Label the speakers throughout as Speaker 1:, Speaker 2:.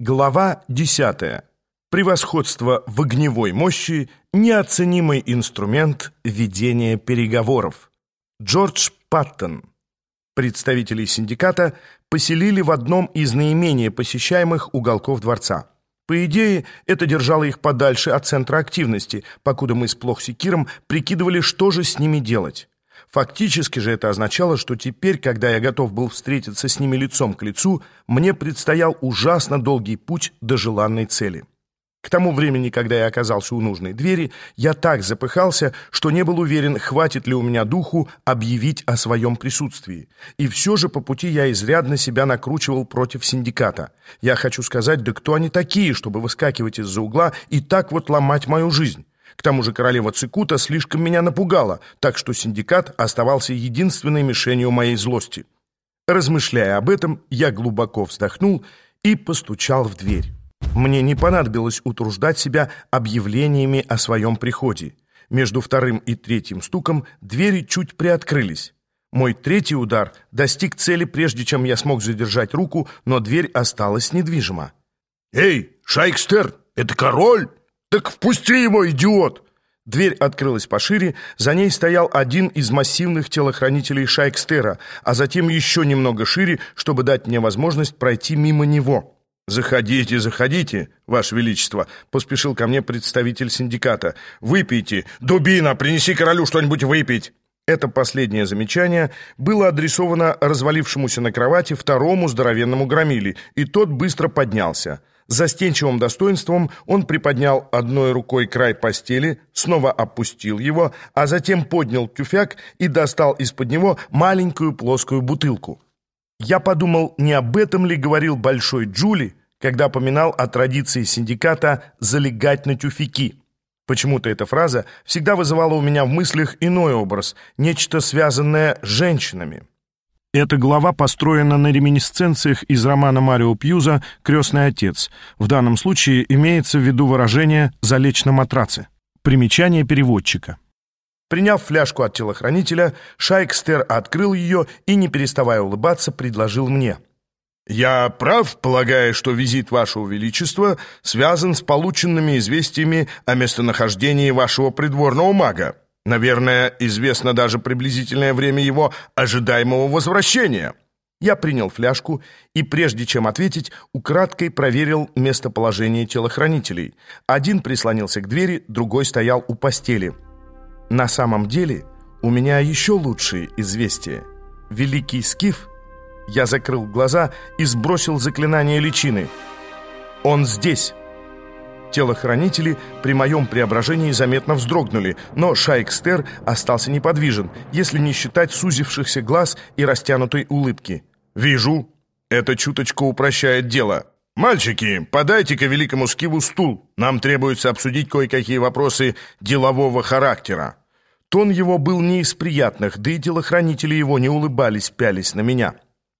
Speaker 1: Глава 10. Превосходство в огневой мощи – неоценимый инструмент ведения переговоров. Джордж Паттон. Представителей синдиката поселили в одном из наименее посещаемых уголков дворца. По идее, это держало их подальше от центра активности, покуда мы с Плохсикиром прикидывали, что же с ними делать. Фактически же это означало, что теперь, когда я готов был встретиться с ними лицом к лицу, мне предстоял ужасно долгий путь до желанной цели. К тому времени, когда я оказался у нужной двери, я так запыхался, что не был уверен, хватит ли у меня духу объявить о своем присутствии. И все же по пути я изрядно себя накручивал против синдиката. Я хочу сказать, да кто они такие, чтобы выскакивать из-за угла и так вот ломать мою жизнь? К тому же королева Цикута слишком меня напугала, так что синдикат оставался единственной мишенью моей злости. Размышляя об этом, я глубоко вздохнул и постучал в дверь. Мне не понадобилось утруждать себя объявлениями о своем приходе. Между вторым и третьим стуком двери чуть приоткрылись. Мой третий удар достиг цели, прежде чем я смог задержать руку, но дверь осталась недвижима.
Speaker 2: «Эй, Шайкстер, это король!» «Так впусти его, идиот!»
Speaker 1: Дверь открылась пошире, за ней стоял один из массивных телохранителей Шайкстера, а затем еще немного шире, чтобы дать мне возможность пройти мимо него. «Заходите, заходите, Ваше Величество», — поспешил ко мне представитель синдиката. «Выпейте! Дубина, принеси королю что-нибудь выпить!» Это последнее замечание было адресовано развалившемуся на кровати второму здоровенному громиле, и тот быстро поднялся. Застенчивым достоинством он приподнял одной рукой край постели, снова опустил его, а затем поднял тюфяк и достал из-под него маленькую плоскую бутылку. Я подумал, не об этом ли говорил Большой Джули, когда поминал о традиции синдиката залегать на тюфяки. Почему-то эта фраза всегда вызывала у меня в мыслях иной образ, нечто связанное с женщинами. Эта глава построена на реминисценциях из романа Марио Пьюза «Крестный отец». В данном случае имеется в виду выражение «залечь на матраце». Примечание переводчика. Приняв фляжку от телохранителя, Шайкстер открыл ее и, не переставая улыбаться, предложил мне.
Speaker 2: «Я прав, полагая, что визит Вашего Величества связан с полученными известиями о местонахождении вашего придворного мага?» Наверное, известно даже приблизительное время его ожидаемого возвращения.
Speaker 1: Я принял фляжку и, прежде чем ответить, украдкой проверил местоположение телохранителей. Один прислонился к двери, другой стоял у постели. На самом деле, у меня еще лучшие известия. Великий Скиф... Я закрыл глаза и сбросил заклинание личины. «Он здесь!» Телохранители при моем преображении заметно вздрогнули, но Шайкстер остался неподвижен, если не считать сузившихся глаз и растянутой улыбки.
Speaker 2: «Вижу. Это чуточку упрощает дело. Мальчики, подайте-ка великому скиву стул. Нам требуется обсудить кое-какие вопросы делового характера».
Speaker 1: Тон его был не из приятных, да и телохранители его не улыбались, пялись на меня.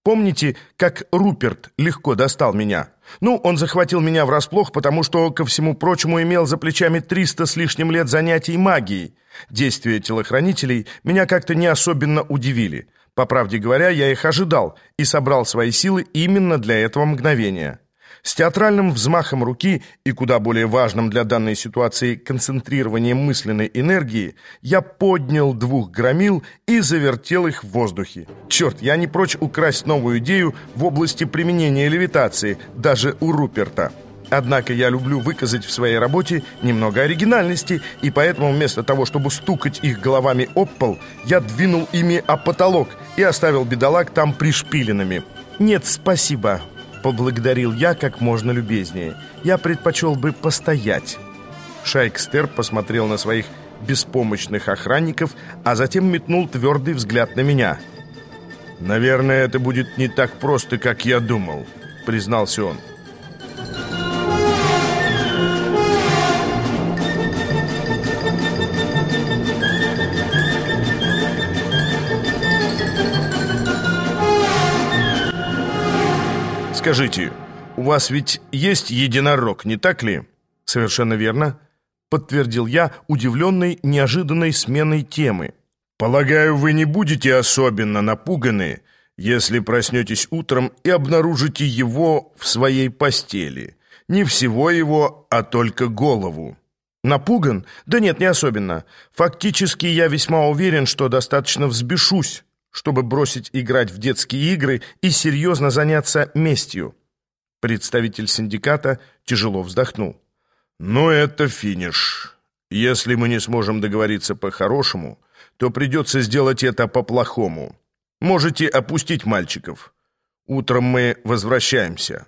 Speaker 1: Помните, как Руперт легко достал меня? Ну, он захватил меня врасплох, потому что, ко всему прочему, имел за плечами 300 с лишним лет занятий магией. Действия телохранителей меня как-то не особенно удивили. По правде говоря, я их ожидал и собрал свои силы именно для этого мгновения. С театральным взмахом руки и куда более важным для данной ситуации концентрированием мысленной энергии я поднял двух громил и завертел их в воздухе. Черт, я не прочь украсть новую идею в области применения левитации, даже у Руперта. Однако я люблю выказать в своей работе немного оригинальности, и поэтому вместо того, чтобы стукать их головами об пол, я двинул ими о потолок и оставил бедолаг там пришпиленными. «Нет, спасибо», Поблагодарил я как можно любезнее. Я предпочел бы постоять. Шайкстер посмотрел на своих беспомощных охранников, а затем метнул твердый взгляд на меня.
Speaker 2: «Наверное, это будет не так просто, как я думал», — признался он. Скажите, у вас ведь есть единорог, не так ли?
Speaker 1: Совершенно верно, подтвердил я, удивленный неожиданной сменой темы.
Speaker 2: Полагаю, вы не будете особенно напуганы, если проснетесь утром и обнаружите его в своей постели. Не всего его, а только голову.
Speaker 1: Напуган? Да нет, не особенно. Фактически я весьма уверен, что достаточно взбешусь, чтобы бросить играть в детские игры и серьезно заняться местью. Представитель синдиката тяжело вздохнул.
Speaker 2: «Ну, это финиш. Если мы не сможем договориться по-хорошему, то придется сделать это по-плохому. Можете опустить мальчиков. Утром мы возвращаемся».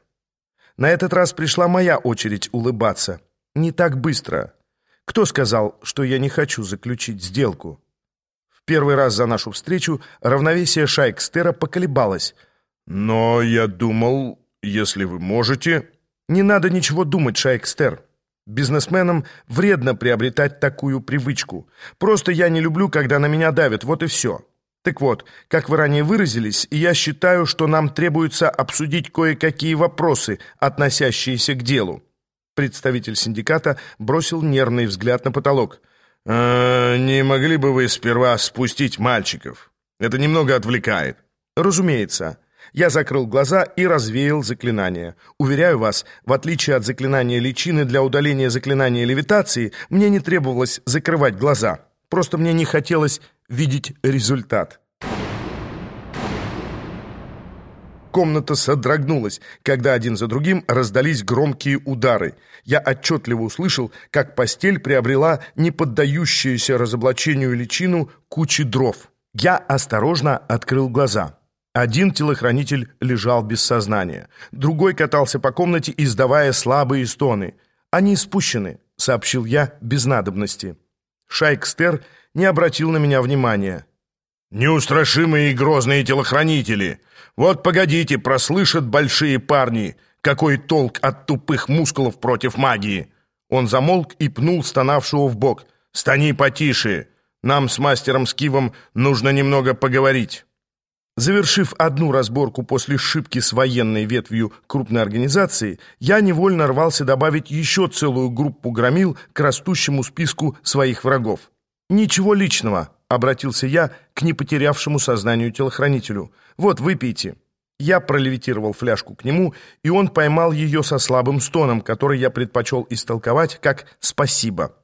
Speaker 1: На этот раз пришла моя очередь улыбаться. Не так быстро. Кто сказал, что я не хочу заключить сделку? Первый раз за нашу встречу равновесие Шайкстера поколебалось.
Speaker 2: «Но я думал, если вы можете...»
Speaker 1: «Не надо ничего думать, Шайкстер. Бизнесменам вредно приобретать такую привычку. Просто я не люблю, когда на меня давят, вот и все. Так вот, как вы ранее выразились, я считаю, что нам требуется обсудить кое-какие вопросы, относящиеся к делу. Представитель синдиката бросил нервный взгляд на потолок.
Speaker 2: «Э, «Не могли бы вы сперва спустить мальчиков? Это немного отвлекает».
Speaker 1: «Разумеется». Я закрыл глаза и развеял заклинание. Уверяю вас, в отличие от заклинания личины для удаления заклинания левитации, мне не требовалось закрывать глаза. Просто мне не хотелось видеть результат. Комната содрогнулась, когда один за другим раздались громкие удары. Я отчетливо услышал, как постель приобрела неподдающуюся разоблачению личину кучи дров. Я осторожно открыл глаза. Один телохранитель лежал без сознания. Другой катался по комнате, издавая слабые стоны. «Они спущены», — сообщил я без надобности. Шайкстер не обратил на меня внимания.
Speaker 2: «Неустрашимые и грозные телохранители! Вот погодите, прослышат большие парни! Какой толк от тупых мускулов против магии!»
Speaker 1: Он замолк и пнул стонавшего в бок.
Speaker 2: «Стани потише! Нам с мастером Скивом нужно немного поговорить!»
Speaker 1: Завершив одну разборку после шибки с военной ветвью крупной организации, я невольно рвался добавить еще целую группу громил к растущему списку своих врагов. «Ничего личного», — обратился я к непотерявшему сознанию телохранителю. «Вот, выпейте». Я пролевитировал фляжку к нему, и он поймал ее со слабым стоном, который я предпочел истолковать как «спасибо».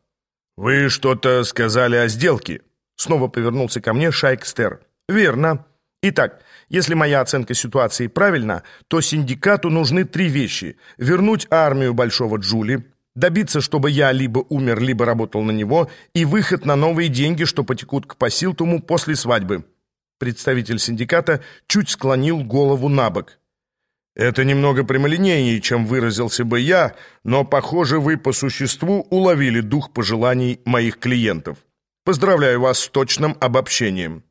Speaker 2: «Вы что-то сказали о сделке?»
Speaker 1: Снова повернулся ко мне Шайкстер. «Верно. Итак, если моя оценка ситуации правильна, то синдикату нужны три вещи. Вернуть армию Большого Джули, добиться, чтобы я либо умер, либо работал на него, и выход на новые деньги, что потекут к Пасилтуму после свадьбы. Представитель синдиката чуть склонил голову на бок.
Speaker 2: «Это немного прямолинейнее, чем выразился бы я, но, похоже, вы по существу уловили дух пожеланий моих клиентов. Поздравляю вас с точным обобщением».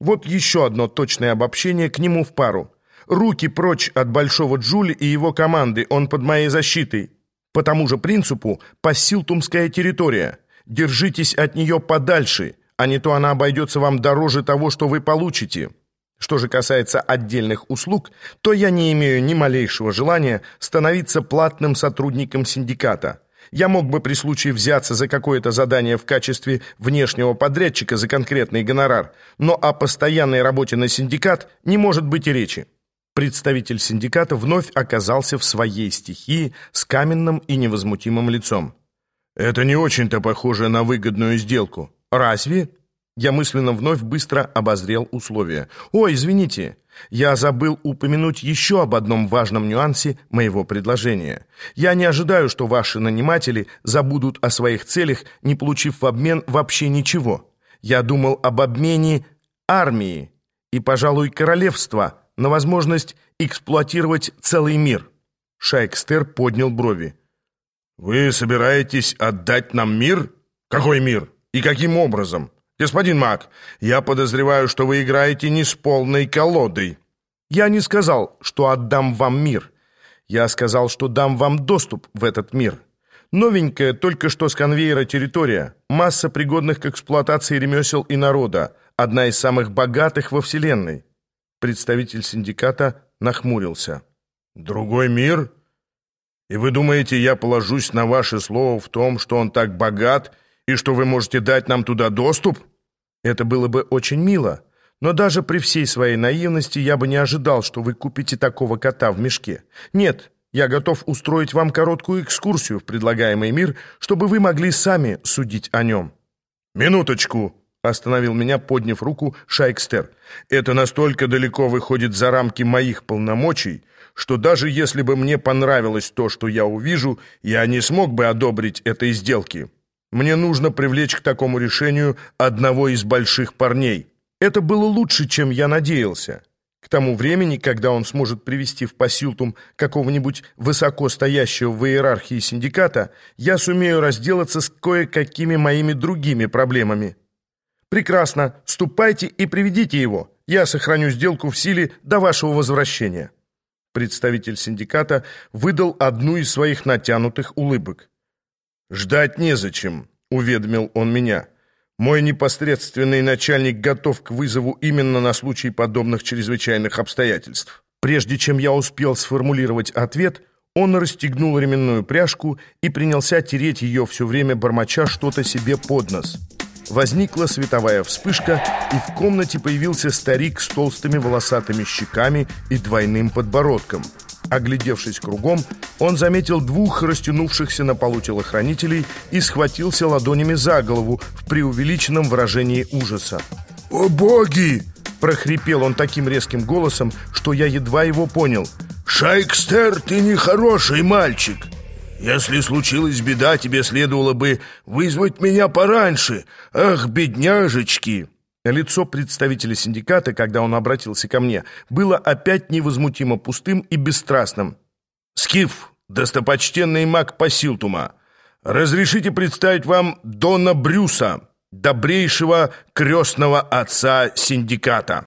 Speaker 1: Вот еще одно точное обобщение к нему в пару. «Руки прочь от Большого Джули и его команды, он под моей защитой. По тому же принципу Пассилтумская территория. Держитесь от нее подальше, а не то она обойдется вам дороже того, что вы получите. Что же касается отдельных услуг, то я не имею ни малейшего желания становиться платным сотрудником синдиката. Я мог бы при случае взяться за какое-то задание в качестве внешнего подрядчика за конкретный гонорар, но о постоянной работе на синдикат не может быть и речи. Представитель синдиката вновь оказался в своей стихии с каменным и невозмутимым лицом.
Speaker 2: «Это не очень-то похоже на выгодную сделку».
Speaker 1: «Разве?» Я мысленно вновь быстро обозрел условия. «Ой, извините, я забыл упомянуть еще об одном важном нюансе моего предложения. Я не ожидаю, что ваши наниматели забудут о своих целях, не получив в обмен вообще ничего. Я думал об обмене армии и, пожалуй, королевства» на возможность эксплуатировать целый мир. Шайкстер поднял брови.
Speaker 2: «Вы собираетесь отдать нам мир? Какой мир? И каким образом? Господин Мак, я подозреваю, что вы играете не с полной колодой».
Speaker 1: «Я не сказал, что отдам вам мир. Я сказал, что дам вам доступ в этот мир. Новенькая, только что с конвейера территория, масса пригодных к эксплуатации ремесел и народа, одна из самых богатых во Вселенной. Представитель синдиката нахмурился.
Speaker 2: «Другой мир? И вы думаете, я положусь на ваше слово в том, что он так богат и что вы можете дать нам туда доступ?»
Speaker 1: «Это было бы очень мило, Но даже при всей своей наивности я бы не ожидал, что вы купите такого кота в мешке. Нет, я готов устроить вам короткую экскурсию в предлагаемый мир, чтобы вы могли сами судить о нем».
Speaker 2: «Минуточку!» — остановил меня, подняв руку Шайкстер. «Это настолько далеко выходит за рамки моих полномочий, что даже если бы мне понравилось то, что я увижу, я не смог бы одобрить этой сделки. Мне нужно привлечь к такому решению одного из больших парней».
Speaker 1: Это было лучше, чем я надеялся. К тому времени, когда он сможет привести в посилтум какого-нибудь высоко стоящего в иерархии синдиката, я сумею разделаться с кое-какими моими другими проблемами. Прекрасно, ступайте и приведите его. Я сохраню сделку в силе до вашего возвращения. Представитель синдиката выдал одну из своих натянутых улыбок.
Speaker 2: «Ждать незачем», — уведомил он меня. Мой непосредственный начальник готов к вызову именно на случай подобных чрезвычайных обстоятельств.
Speaker 1: Прежде чем я успел сформулировать ответ, он расстегнул ременную пряжку и принялся тереть ее все время, бормоча что-то себе под нос. Возникла световая вспышка, и в комнате появился старик с толстыми волосатыми щеками и двойным подбородком – Оглядевшись кругом, он заметил двух растянувшихся на полу телохранителей и схватился ладонями за голову в преувеличенном выражении ужаса.
Speaker 2: «О боги!»
Speaker 1: – прохрипел он таким резким голосом, что я едва его понял.
Speaker 2: «Шайкстер, ты нехороший мальчик! Если случилась беда, тебе следовало бы вызвать меня пораньше! Ах, бедняжечки!»
Speaker 1: Лицо представителя синдиката, когда он обратился ко мне, было опять невозмутимо пустым и бесстрастным.
Speaker 2: «Скиф, достопочтенный маг Пасилтума, разрешите представить вам Дона Брюса, добрейшего крестного отца синдиката».